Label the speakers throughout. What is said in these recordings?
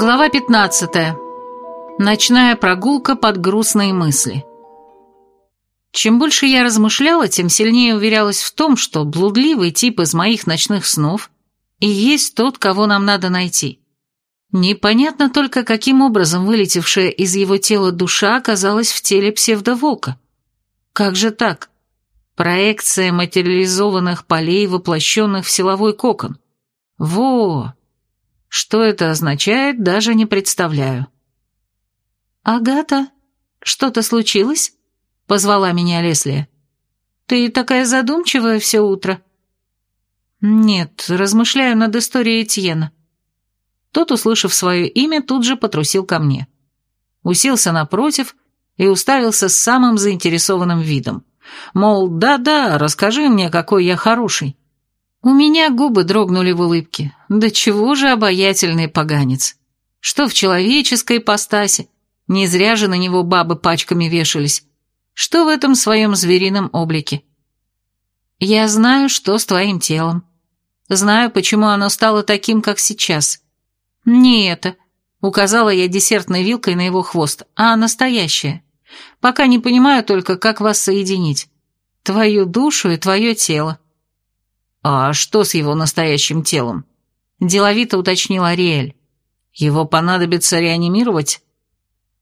Speaker 1: Глава 15. Ночная прогулка под грустные мысли. Чем больше я размышляла, тем сильнее уверялась в том, что блудливый тип из моих ночных снов и есть тот, кого нам надо найти. Непонятно только, каким образом вылетевшая из его тела душа оказалась в теле псевдоволка. Как же так? Проекция материализованных полей, воплощенных в силовой кокон. Во! Что это означает, даже не представляю. «Агата, что-то случилось?» — позвала меня Лесли. «Ты такая задумчивая все утро». «Нет, размышляю над историей Этьена». Тот, услышав свое имя, тут же потрусил ко мне. Уселся напротив и уставился с самым заинтересованным видом. Мол, да-да, расскажи мне, какой я хороший. У меня губы дрогнули в улыбке. Да чего же обаятельный поганец. Что в человеческой ипостаси? Не зря же на него бабы пачками вешались. Что в этом своем зверином облике? Я знаю, что с твоим телом. Знаю, почему оно стало таким, как сейчас. Не это. Указала я десертной вилкой на его хвост, а настоящее. Пока не понимаю только, как вас соединить. Твою душу и твое тело. «А что с его настоящим телом?» – деловито уточнил Ариэль. «Его понадобится реанимировать?»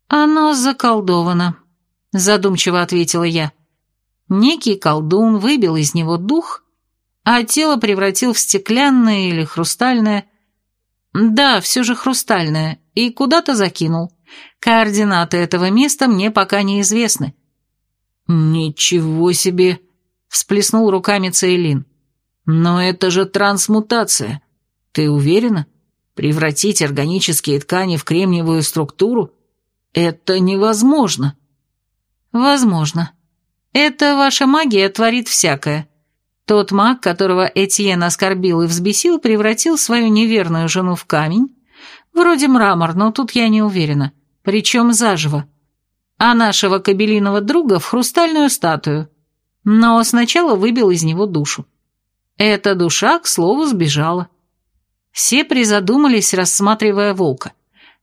Speaker 1: «Оно заколдовано», – задумчиво ответила я. Некий колдун выбил из него дух, а тело превратил в стеклянное или хрустальное. Да, все же хрустальное, и куда-то закинул. Координаты этого места мне пока неизвестны.
Speaker 2: «Ничего себе!» – всплеснул руками Цейлин. «Но это же трансмутация. Ты уверена? Превратить органические ткани в кремниевую структуру? Это невозможно».
Speaker 1: «Возможно. Это ваша магия творит всякое. Тот маг, которого Этьен оскорбил и взбесил, превратил свою неверную жену в камень. Вроде мрамор, но тут я не уверена. Причем заживо. А нашего кабелиного друга в хрустальную статую. Но сначала выбил из него душу. Эта душа, к слову, сбежала. Все призадумались, рассматривая волка,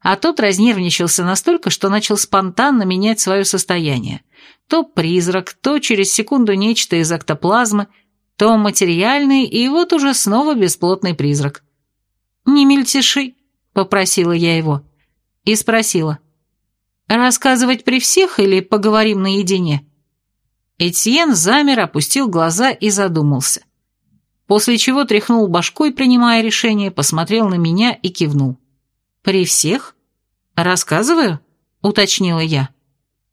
Speaker 1: а тот разнервничался настолько, что начал спонтанно менять свое состояние. То призрак, то через секунду нечто из эктоплазмы, то материальный, и вот уже снова бесплотный призрак. «Не мельтеши», — попросила я его, и спросила, «рассказывать при всех или поговорим наедине?» Этьен замер, опустил глаза и задумался после чего тряхнул башкой, принимая решение, посмотрел на меня и кивнул. «При всех? Рассказываю?» — уточнила я.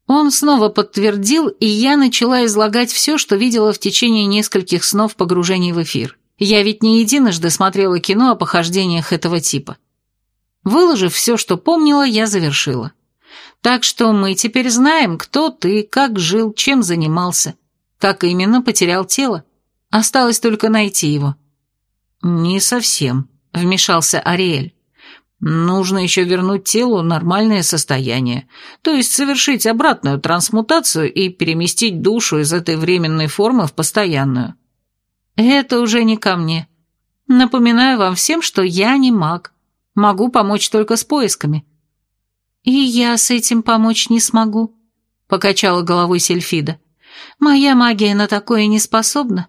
Speaker 1: Он снова подтвердил, и я начала излагать все, что видела в течение нескольких снов погружений в эфир. Я ведь не единожды смотрела кино о похождениях этого типа. Выложив все, что помнила, я завершила. Так что мы теперь знаем, кто ты, как жил, чем занимался, как именно потерял тело. Осталось только найти его». «Не совсем», — вмешался Ариэль. «Нужно еще вернуть телу нормальное состояние, то есть совершить обратную трансмутацию и переместить душу из этой временной формы в постоянную». «Это уже не ко мне. Напоминаю вам всем, что я не маг. Могу помочь только с поисками». «И я с этим помочь не смогу», — покачала головой Сельфида. «Моя магия на такое не способна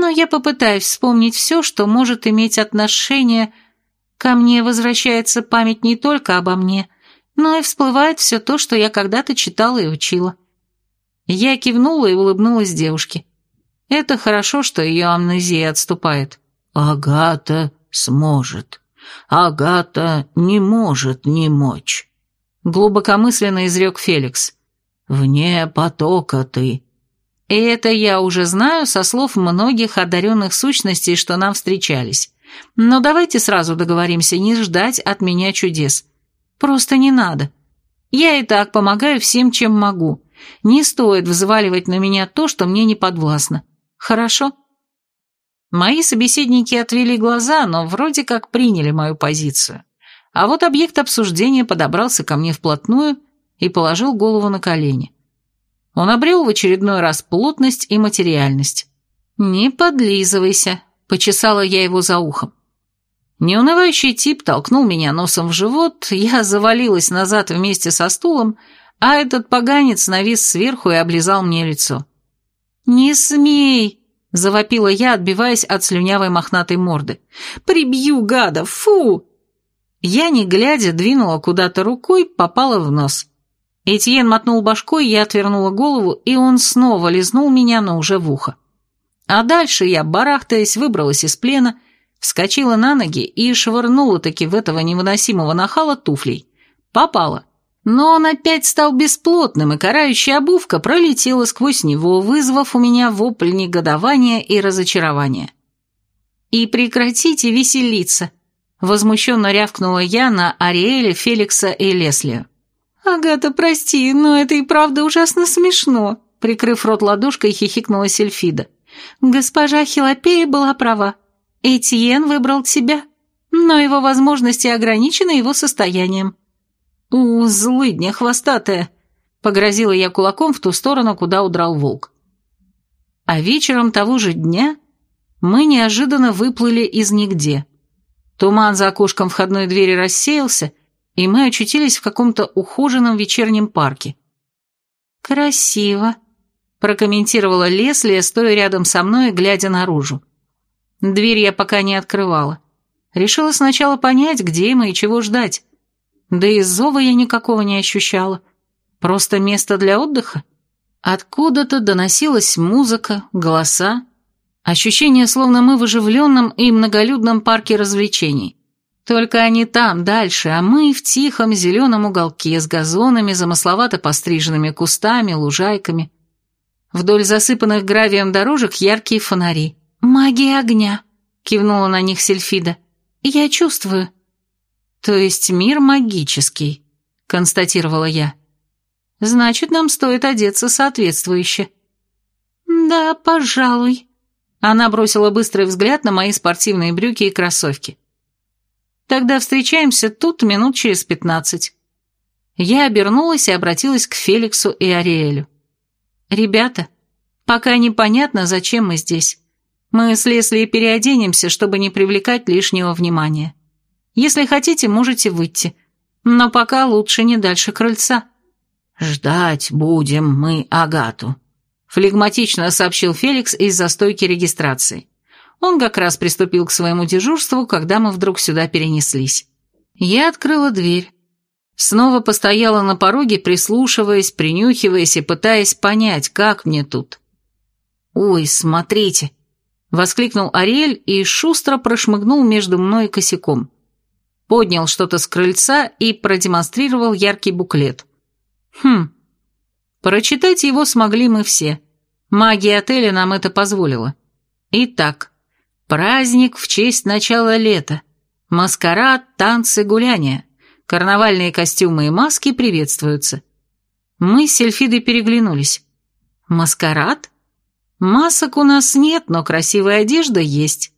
Speaker 1: но я попытаюсь вспомнить все, что может иметь отношение... Ко мне возвращается память не только обо мне, но и всплывает все то, что я когда-то читала и учила. Я кивнула и улыбнулась девушке. Это хорошо, что ее амнезия отступает.
Speaker 2: «Агата сможет. Агата не может не мочь», — глубокомысленно изрек Феликс. «Вне потока ты,
Speaker 1: и это я уже знаю со слов многих одаренных сущностей, что нам встречались. Но давайте сразу договоримся не ждать от меня чудес. Просто не надо. Я и так помогаю всем, чем могу. Не стоит взваливать на меня то, что мне не подвластно. Хорошо?» Мои собеседники отвели глаза, но вроде как приняли мою позицию. А вот объект обсуждения подобрался ко мне вплотную и положил голову на колени. Он обрел в очередной раз плотность и материальность. «Не подлизывайся», — почесала я его за ухом. Неунывающий тип толкнул меня носом в живот, я завалилась назад вместе со стулом, а этот поганец навис сверху и облизал мне лицо. «Не смей!» — завопила я, отбиваясь от слюнявой мохнатой морды. «Прибью, гада! Фу!» Я, не глядя, двинула куда-то рукой, попала в нос. Этьен мотнул башкой, я отвернула голову, и он снова лизнул меня, но уже в ухо. А дальше я, барахтаясь, выбралась из плена, вскочила на ноги и швырнула-таки в этого невыносимого нахала туфлей. Попала. Но он опять стал бесплотным, и карающая обувка пролетела сквозь него, вызвав у меня вопль негодования и разочарования. «И прекратите веселиться!» — возмущенно рявкнула я на Ариэля, Феликса и Леслию. «Агата, прости, но это и правда ужасно смешно», — прикрыв рот ладошкой, хихикнула Сельфида. «Госпожа Хилопея была права. Этьен выбрал тебя, но его возможности ограничены его состоянием». «У, злыдня хвостатая!» — погрозила я кулаком в ту сторону, куда удрал волк. А вечером того же дня мы неожиданно выплыли из нигде. Туман за окошком входной двери рассеялся, и мы очутились в каком-то ухоженном вечернем парке. «Красиво», — прокомментировала Лесли, стоя рядом со мной и глядя наружу. Дверь я пока не открывала. Решила сначала понять, где мы и чего ждать. Да и зова я никакого не ощущала. Просто место для отдыха. Откуда-то доносилась музыка, голоса. Ощущение, словно мы в оживленном и многолюдном парке развлечений. Только они там, дальше, а мы в тихом зеленом уголке с газонами, замысловато постриженными кустами, лужайками. Вдоль засыпанных гравием дорожек яркие фонари. «Магия огня», — кивнула на них Сельфида. «Я чувствую». «То есть мир магический», — констатировала я. «Значит, нам стоит одеться соответствующе». «Да, пожалуй». Она бросила быстрый взгляд на мои спортивные брюки и кроссовки. Тогда встречаемся тут минут через пятнадцать». Я обернулась и обратилась к Феликсу и Ариэлю. «Ребята, пока непонятно, зачем мы здесь. Мы с Лесли переоденемся, чтобы не привлекать лишнего внимания. Если хотите, можете выйти. Но пока лучше не дальше крыльца».
Speaker 2: «Ждать будем мы Агату», — флегматично сообщил Феликс из-за стойки регистрации.
Speaker 1: Он как раз приступил к своему дежурству, когда мы вдруг сюда перенеслись. Я открыла дверь. Снова постояла на пороге, прислушиваясь, принюхиваясь и пытаясь понять, как мне тут. «Ой, смотрите!» — воскликнул Ариэль и шустро прошмыгнул между мной и косяком. Поднял что-то с крыльца и продемонстрировал яркий буклет. Хм, прочитать его смогли мы все. Магия отеля нам это позволила. Итак, Праздник в честь начала лета. Маскарад, танцы, гуляния. Карнавальные костюмы и маски приветствуются. Мы с Сельфидой переглянулись. Маскарад? Масок у нас нет, но красивая одежда есть.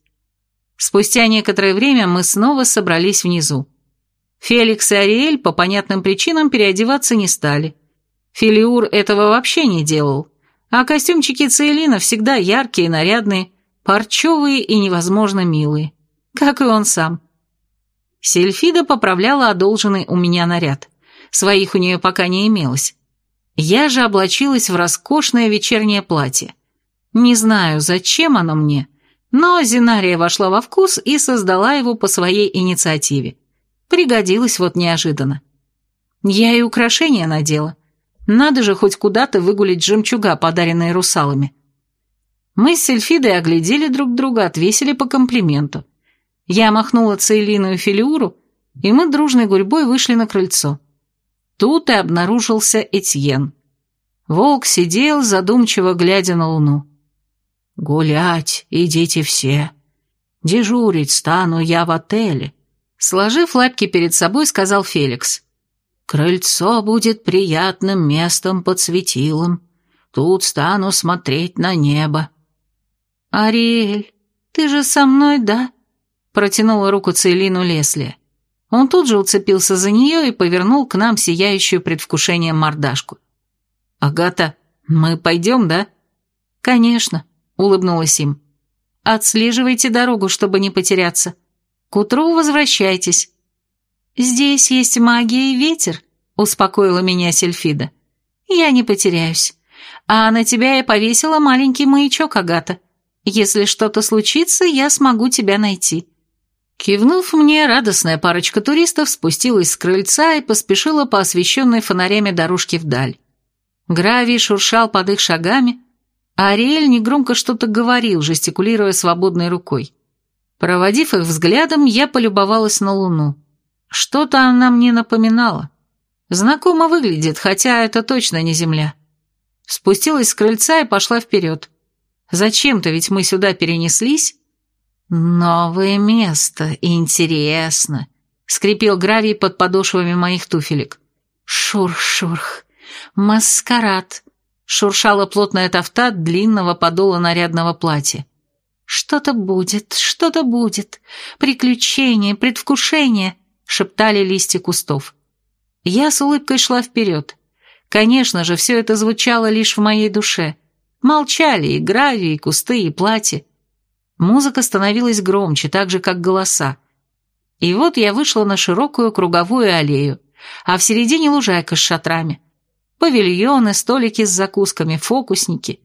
Speaker 1: Спустя некоторое время мы снова собрались внизу. Феликс и Ариэль по понятным причинам переодеваться не стали. Филиур этого вообще не делал, а костюмчики Цейлина всегда яркие и нарядные, парчевые и невозможно милые, как и он сам. Сельфида поправляла одолженный у меня наряд. Своих у нее пока не имелось. Я же облачилась в роскошное вечернее платье. Не знаю, зачем оно мне, но Зинария вошла во вкус и создала его по своей инициативе. Пригодилось вот неожиданно. Я и украшения надела. Надо же хоть куда-то выгулить жемчуга, подаренные русалами. Мы с Сельфидой оглядели друг друга, отвесили по комплименту. Я махнула Цейлину и Филиуру, и мы дружной гурьбой вышли на крыльцо. Тут и обнаружился Этьен. Волк сидел, задумчиво глядя на луну. «Гулять идите все. Дежурить стану я в отеле», — сложив лапки перед собой, сказал Феликс. «Крыльцо будет приятным местом под светилом. Тут стану смотреть на небо. «Ариэль, ты же со мной, да?» Протянула руку Цейлину Лесли. Он тут же уцепился за нее и повернул к нам сияющую предвкушением мордашку. «Агата, мы пойдем, да?» «Конечно», — улыбнулась им. «Отслеживайте дорогу, чтобы не потеряться. К утру возвращайтесь». «Здесь есть магия и ветер», — успокоила меня Сельфида. «Я не потеряюсь. А на тебя я повесила маленький маячок, Агата. Если что-то случится, я смогу тебя найти». Кивнув мне, радостная парочка туристов спустилась с крыльца и поспешила по освещенной фонарями дорожке вдаль. Гравий шуршал под их шагами, а Ариэль негромко что-то говорил, жестикулируя свободной рукой. Проводив их взглядом, я полюбовалась на луну. Что-то она мне напоминала. Знакомо выглядит, хотя это точно не земля. Спустилась с крыльца и пошла вперед. Зачем-то ведь мы сюда перенеслись. Новое место, интересно. Скрипел гравий под подошвами моих туфелек. Шурх-шурх. Маскарад. Шуршала плотная тофта длинного подола нарядного платья. «Что-то будет, что-то будет. Приключение, предвкушение», — шептали листья кустов. Я с улыбкой шла вперед. Конечно же, все это звучало лишь в моей душе. Молчали и гравий, и кусты, и платье. Музыка становилась громче, так же, как голоса. И вот я вышла на широкую круговую аллею, а в середине лужайка с шатрами. Павильоны, столики с закусками, фокусники.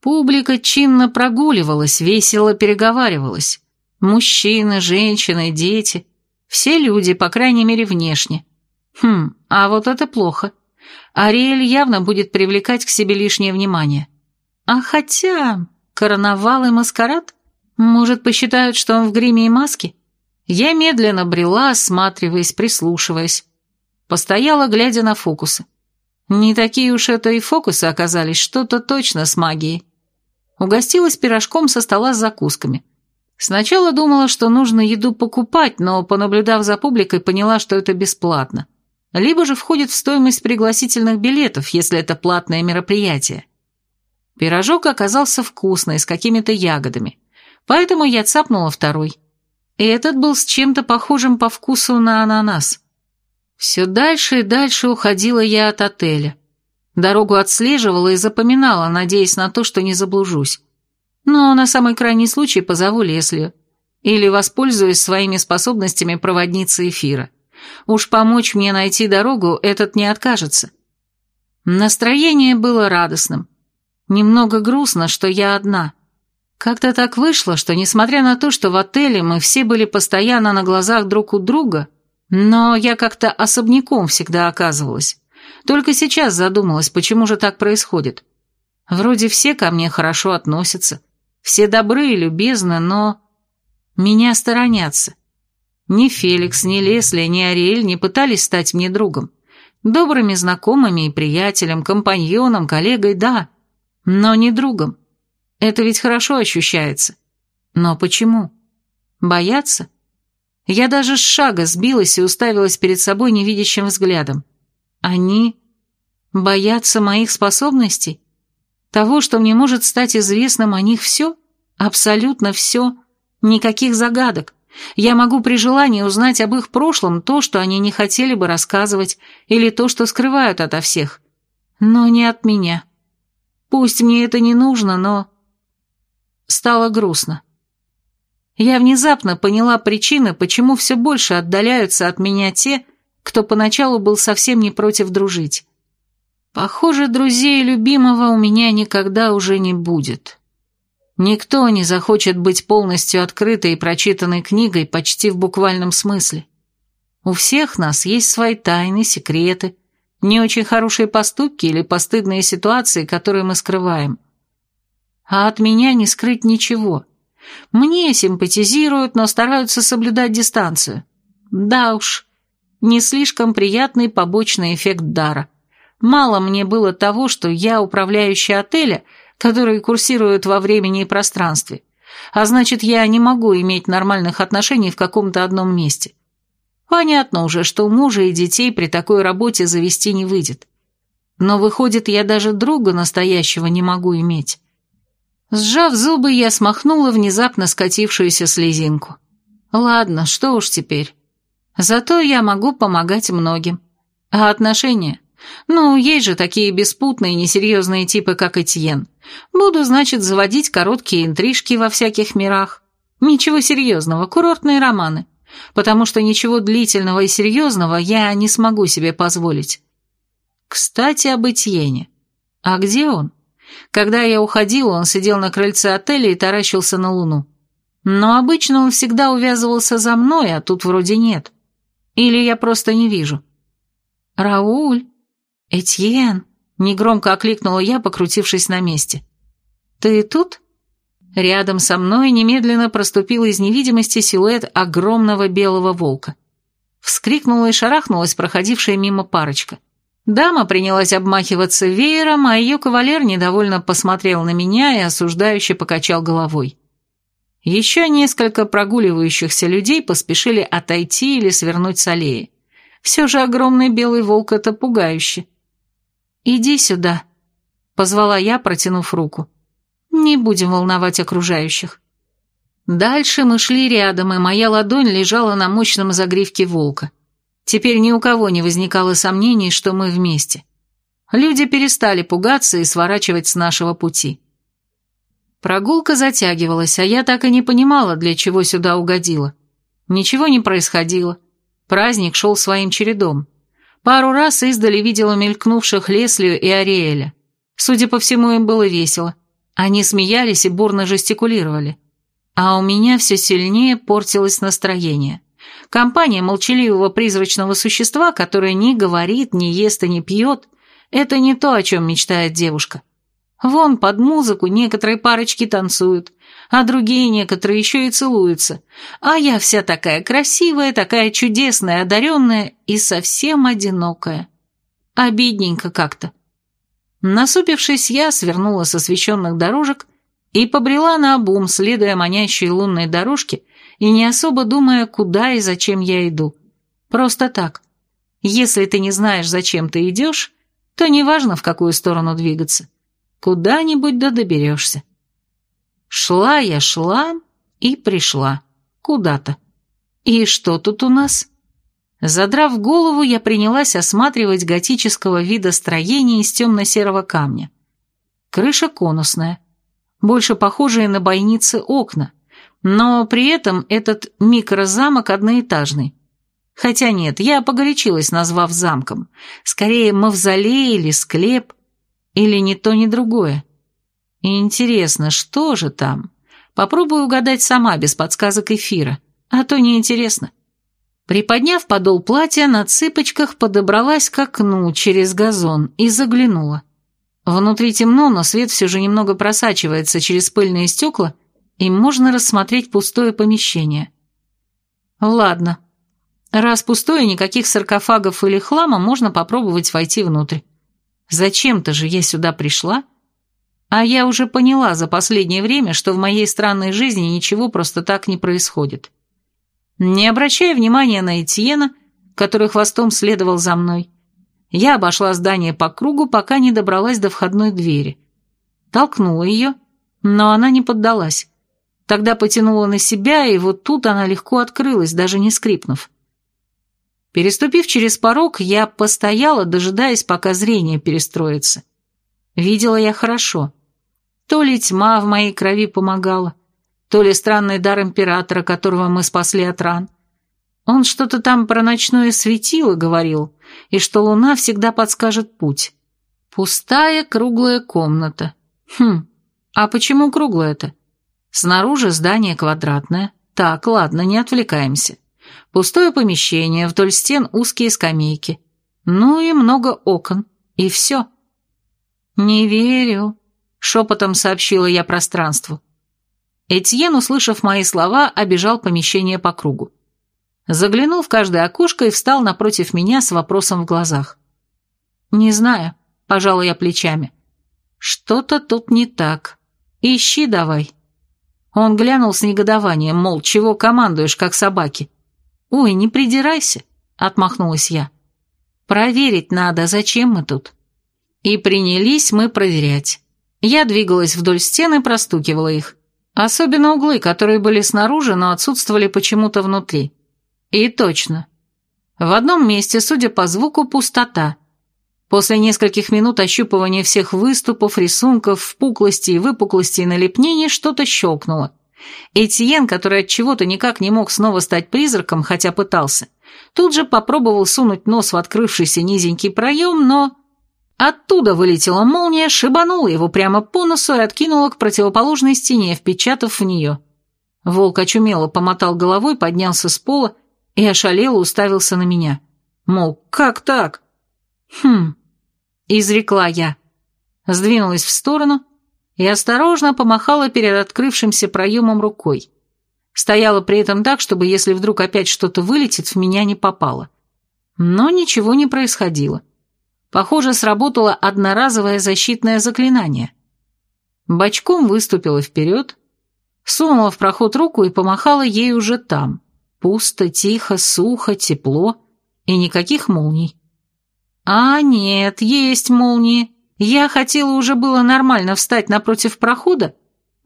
Speaker 1: Публика чинно прогуливалась, весело переговаривалась. Мужчины, женщины, дети. Все люди, по крайней мере, внешне. Хм, а вот это плохо. Ариэль явно будет привлекать к себе лишнее внимание. А хотя... Карнавал и маскарад? Может, посчитают, что он в гриме и маске? Я медленно брела, осматриваясь, прислушиваясь. Постояла, глядя на фокусы. Не такие уж это и фокусы оказались, что-то точно с магией. Угостилась пирожком со стола с закусками. Сначала думала, что нужно еду покупать, но, понаблюдав за публикой, поняла, что это бесплатно либо же входит в стоимость пригласительных билетов, если это платное мероприятие. Пирожок оказался вкусный, с какими-то ягодами, поэтому я цапнула второй. И этот был с чем-то похожим по вкусу на ананас. Все дальше и дальше уходила я от отеля. Дорогу отслеживала и запоминала, надеясь на то, что не заблужусь. Но на самый крайний случай позову Леслию. Или воспользуюсь своими способностями проводницы эфира. Уж помочь мне найти дорогу этот не откажется. Настроение было радостным. Немного грустно, что я одна. Как-то так вышло, что несмотря на то, что в отеле мы все были постоянно на глазах друг у друга, но я как-то особняком всегда оказывалась. Только сейчас задумалась, почему же так происходит. Вроде все ко мне хорошо относятся, все добры и любезны, но... Меня сторонятся. Ни Феликс, ни Лесли, ни Ариэль не пытались стать мне другом. Добрыми знакомыми и приятелем, компаньоном, коллегой, да, но не другом. Это ведь хорошо ощущается. Но почему? Бояться? Я даже с шага сбилась и уставилась перед собой невидящим взглядом. Они боятся моих способностей? Того, что мне может стать известным о них все? Абсолютно все? Никаких загадок? Я могу при желании узнать об их прошлом то, что они не хотели бы рассказывать, или то, что скрывают ото всех. Но не от меня. Пусть мне это не нужно, но... Стало грустно. Я внезапно поняла причины, почему все больше отдаляются от меня те, кто поначалу был совсем не против дружить. Похоже, друзей любимого у меня никогда уже не будет. Никто не захочет быть полностью открытой и прочитанной книгой почти в буквальном смысле. У всех нас есть свои тайны, секреты, не очень хорошие поступки или постыдные ситуации, которые мы скрываем. А от меня не скрыть ничего. Мне симпатизируют, но стараются соблюдать дистанцию. Да уж, не слишком приятный побочный эффект дара. Мало мне было того, что я управляющая отеля – которые курсируют во времени и пространстве. А значит, я не могу иметь нормальных отношений в каком-то одном месте. Понятно уже, что мужа и детей при такой работе завести не выйдет. Но выходит, я даже друга настоящего не могу иметь. Сжав зубы, я смахнула внезапно скатившуюся слезинку. Ладно, что уж теперь. Зато я могу помогать многим. А отношения? Ну, есть же такие беспутные несерьезные типы, как Этьен. Буду, значит, заводить короткие интрижки во всяких мирах. Ничего серьезного, курортные романы. Потому что ничего длительного и серьезного я не смогу себе позволить. Кстати, об Этьене. А где он? Когда я уходила, он сидел на крыльце отеля и таращился на луну. Но обычно он всегда увязывался за мной, а тут вроде нет. Или я просто не вижу. «Рауль! Этьен!» — негромко окликнула я, покрутившись на месте. «Ты тут?» Рядом со мной немедленно проступил из невидимости силуэт огромного белого волка. Вскрикнула и шарахнулась проходившая мимо парочка. Дама принялась обмахиваться веером, а ее кавалер недовольно посмотрел на меня и осуждающе покачал головой. Еще несколько прогуливающихся людей поспешили отойти или свернуть с аллеи. Все же огромный белый волк — это пугающе. «Иди сюда», — позвала я, протянув руку. «Не будем волновать окружающих». Дальше мы шли рядом, и моя ладонь лежала на мощном загривке волка. Теперь ни у кого не возникало сомнений, что мы вместе. Люди перестали пугаться и сворачивать с нашего пути. Прогулка затягивалась, а я так и не понимала, для чего сюда угодила. Ничего не происходило. Праздник шел своим чередом. Пару раз издали видела мелькнувших Леслию и Ариэля. Судя по всему, им было весело. Они смеялись и бурно жестикулировали. А у меня все сильнее портилось настроение. Компания молчаливого призрачного существа, которое не говорит, не ест и не пьет, это не то, о чем мечтает девушка. Вон под музыку некоторые парочки танцуют, а другие некоторые еще и целуются. А я вся такая красивая, такая чудесная, одаренная и совсем одинокая. Обидненько как-то. Насупившись, я свернула с освещенных дорожек и побрела на обум, следуя манящей лунной дорожке и не особо думая, куда и зачем я иду. Просто так. Если ты не знаешь, зачем ты идешь, то неважно, в какую сторону двигаться. Куда-нибудь да доберешься. Шла я, шла и пришла. Куда-то. И что тут у нас? Задрав голову, я принялась осматривать готического вида строения из темно-серого камня. Крыша конусная, больше похожие на бойницы окна, но при этом этот микрозамок одноэтажный. Хотя нет, я погорячилась, назвав замком. Скорее, мавзолей или склеп, или ни то, ни другое. И интересно, что же там? Попробую угадать сама, без подсказок эфира, а то неинтересно. Приподняв подол платья, на цыпочках подобралась к окну через газон и заглянула. Внутри темно, но свет все же немного просачивается через пыльные стекла, и можно рассмотреть пустое помещение. Ладно. Раз пустое, никаких саркофагов или хлама, можно попробовать войти внутрь. Зачем-то же я сюда пришла? А я уже поняла за последнее время, что в моей странной жизни ничего просто так не происходит. Не обращая внимания на Этьена, который хвостом следовал за мной, я обошла здание по кругу, пока не добралась до входной двери. Толкнула ее, но она не поддалась. Тогда потянула на себя, и вот тут она легко открылась, даже не скрипнув. Переступив через порог, я постояла, дожидаясь, пока зрение перестроится. Видела я хорошо. То ли тьма в моей крови помогала, то ли странный дар императора, которого мы спасли от ран. Он что-то там про ночное светило говорил, и что луна всегда подскажет путь. Пустая круглая комната. Хм, а почему круглая-то? Снаружи здание квадратное. Так, ладно, не отвлекаемся. Пустое помещение, вдоль стен узкие скамейки. Ну и много окон. И все. «Не верю», — шепотом сообщила я пространству. Этьен, услышав мои слова, обежал помещение по кругу. Заглянул в каждое окошко и встал напротив меня с вопросом в глазах. «Не знаю», — пожала я плечами. «Что-то тут не так. Ищи давай». Он глянул с негодованием, мол, чего командуешь, как собаки. «Ой, не придирайся», — отмахнулась я. «Проверить надо, зачем мы тут?» И принялись мы проверять. Я двигалась вдоль стены простукивала их. Особенно углы, которые были снаружи, но отсутствовали почему-то внутри. И точно. В одном месте, судя по звуку, пустота. После нескольких минут ощупывания всех выступов, рисунков, впуклостей, выпуклостей и налепнений что-то щелкнуло. Этьен, который от чего-то никак не мог снова стать призраком, хотя пытался, тут же попробовал сунуть нос в открывшийся низенький проем, но... Оттуда вылетела молния, шибанула его прямо по носу и откинула к противоположной стене, впечатав в нее. Волк очумело помотал головой, поднялся с пола и ошалело уставился на меня. Мол, как так? Хм, изрекла я. Сдвинулась в сторону и осторожно помахала перед открывшимся проемом рукой. Стояла при этом так, чтобы если вдруг опять что-то вылетит, в меня не попало. Но ничего не происходило. Похоже, сработало одноразовое защитное заклинание. Бочком выступила вперед, сунула в проход руку и помахала ей уже там. Пусто, тихо, сухо, тепло и никаких молний. А нет, есть молнии. Я хотела уже было нормально встать напротив прохода,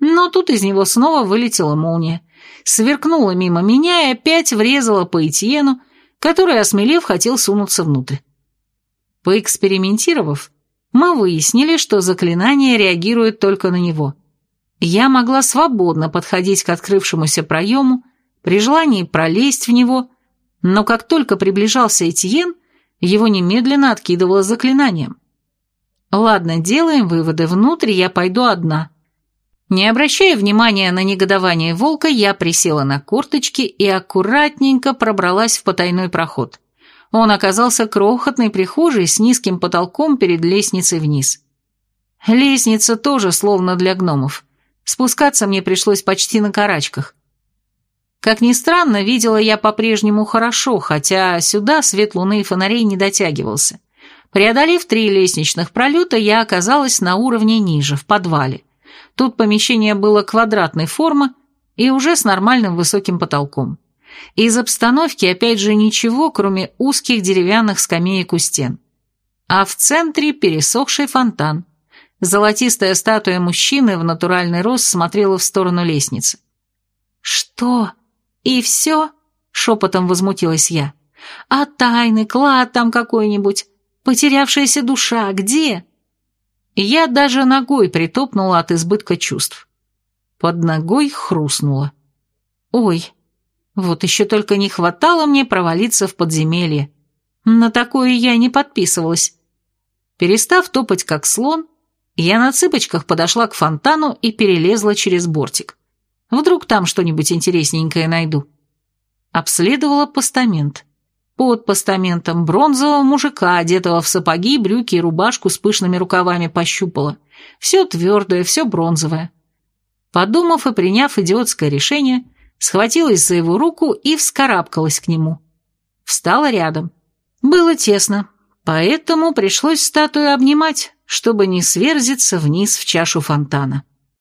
Speaker 1: но тут из него снова вылетела молния, сверкнула мимо меня и опять врезала по Этьену, который, осмелев, хотел сунуться внутрь. Поэкспериментировав, мы выяснили, что заклинание реагирует только на него. Я могла свободно подходить к открывшемуся проему, при желании пролезть в него, но как только приближался Этьен, его немедленно откидывало заклинанием. Ладно, делаем выводы, внутрь я пойду одна. Не обращая внимания на негодование волка, я присела на корточки и аккуратненько пробралась в потайной проход. Он оказался крохотной прихожей с низким потолком перед лестницей вниз. Лестница тоже словно для гномов. Спускаться мне пришлось почти на карачках. Как ни странно, видела я по-прежнему хорошо, хотя сюда свет луны и фонарей не дотягивался. Преодолев три лестничных пролета, я оказалась на уровне ниже, в подвале. Тут помещение было квадратной формы и уже с нормальным высоким потолком. Из обстановки опять же ничего, кроме узких деревянных скамеек у стен. А в центре пересохший фонтан. Золотистая статуя мужчины в натуральный рост смотрела в сторону лестницы. «Что? И все?» — шепотом возмутилась я. «А тайный клад там какой-нибудь? Потерявшаяся душа где?» Я даже ногой притопнула от избытка чувств. Под ногой хрустнула. «Ой, вот еще только не хватало мне провалиться в подземелье. На такое я не подписывалась. Перестав топать как слон, я на цыпочках подошла к фонтану и перелезла через бортик. Вдруг там что-нибудь интересненькое найду. Обследовала постамент. Под постаментом бронзового мужика, одетого в сапоги, брюки и рубашку с пышными рукавами, пощупала. Все твердое, все бронзовое. Подумав и приняв идиотское решение, схватилась за его руку и вскарабкалась к нему. Встала рядом. Было тесно, поэтому пришлось статую обнимать, чтобы не сверзиться вниз в чашу фонтана.